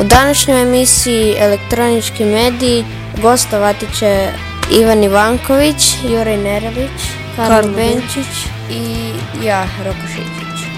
U današnjoj emisiji Elektronički mediji gostovati će Ivan Ivanković, Juraj Nerović, Karlo Karlo Benčić i ja, Roko Šičić.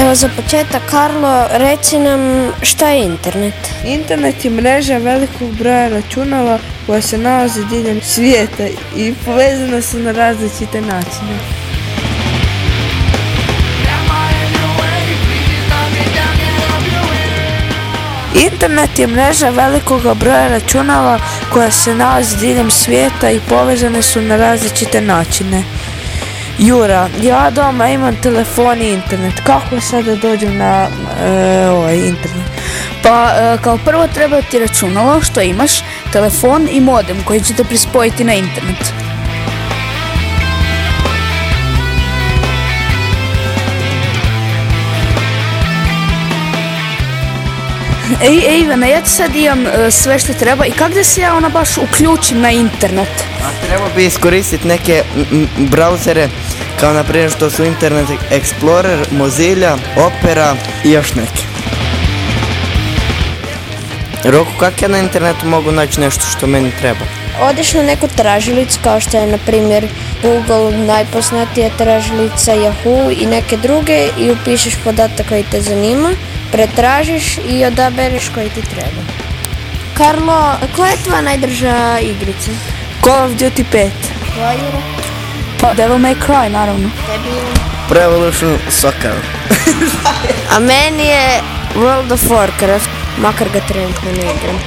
Evo za početak, Karlo, reci nam šta je internet? Internet je mreža velikog broja računala koja se nalazi diljem svijeta i povezana su na različite načine. Internet je mreža velikog broja računala koja se nalazi diljem svijeta i povezane su na različite načine. Jura, ja doma imam telefon i internet. Kako sad da dođem na e, ovaj internet? Pa e, kao prvo treba ti računalo što imaš, telefon i modem koji ćete prispojiti na internet. Ej, ej Ivana, ja ti sad imam e, sve što treba i kako da se ja ona baš uključim na internet? A treba bi iskoristiti neke brauzere kao na primjer što su Internet Explorer, Mozilla, Opera i još neke. Roku, kako ja na internetu mogu naći nešto što meni treba? Odeš na neku tražilicu kao što je na primjer Google, najpoznatija tražilica, Yahoo i neke druge i upišeš podatak koji te zanima, pretražiš i odabereš koji ti treba. Karlo, koja je tvoja najdrža igrica? Call of Duty 5. Tvoja Jura? Pa Devil May Cry, naravno. Tebi Ivan? Pro Evolution Soccer. A meni je World of Warcraft, makar ga trenutno ne igram.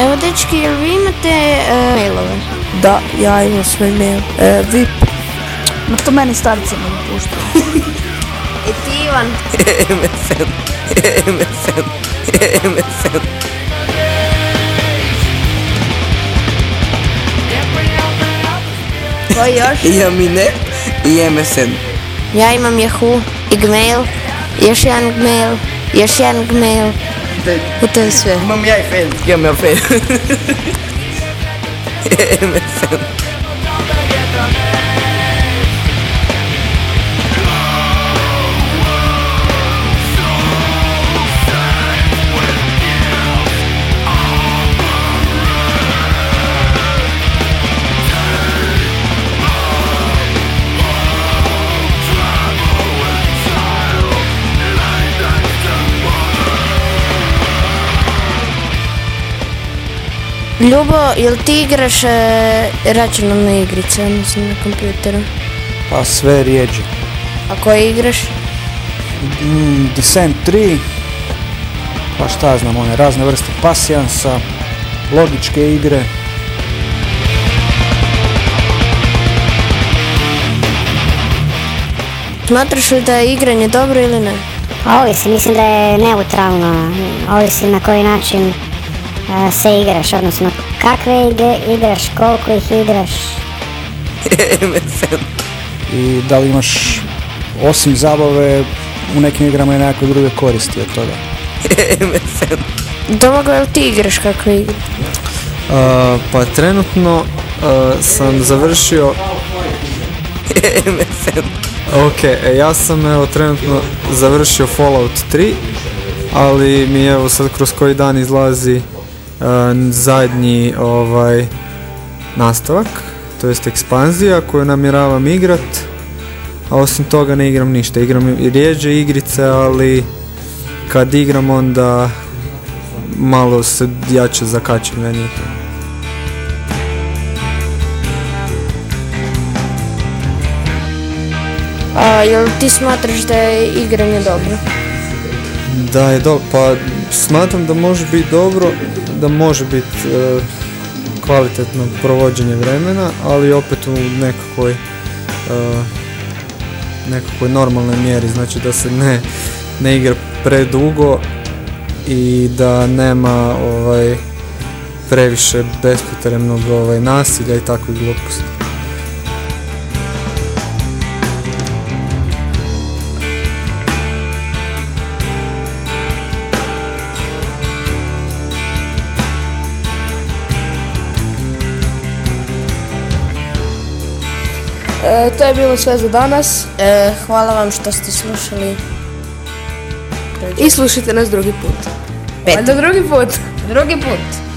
Evo dečki, jel vi imate e, mailove? Da, ja imam svoj mail. E, VIP. Ma to meni starci ne dopuštaju. I ti Ivan? MSN. MSN. MSN. Koji još? I Aminet i MSN. Ja imam Yahoo i Gmail, još jedan Gmail, još jedan Gmail i to je sve. Imam ja i Facebook, imam ja Facebook. MSN. Ljubo, jel ti igraš e, računalne igrice, odnosno na kompjuteru? Pa sve rijeđe. A koje igraš? Mm, Descent 3, pa šta znam, one razne vrste pasijansa, logičke igre. Smatraš li da je igranje dobro ili ne? Ovisi, mislim da je neutralno, ovisi na koji način se igraš, odnosno kakve igre igraš, koliko ih igraš. MSN. I da li imaš, osim zabave, u nekim igrama i nekakve druge koristi od toga. MSN. Domagoj, jel ti igraš kakve igre? Uh, pa trenutno uh, sam završio MSN. Ok, e, ja sam evo trenutno završio Fallout 3 Ali mi evo sad kroz koji dan izlazi uh, zadnji ovaj nastavak To jest ekspanzija koju namjeravam igrat A osim toga ne igram ništa, igram i rijeđe igrice ali kad igram onda malo se jače zakačim na njih A jel ti smatraš da je igranje dobro? Da je dobro, pa smatram da može biti dobro, da može biti e, kvalitetno provođenje vremena, ali opet u nekakvoj e, nekakvoj normalnoj mjeri, znači da se ne, ne igra predugo i da nema ovaj previše bespotrebnog ovaj, nasilja i takvih gluposti. E, to je bilo sve za danas E, hvala vam što ste slušali. i slušajte nas drugi put. Pet. Valjda drugi put. Drugi put.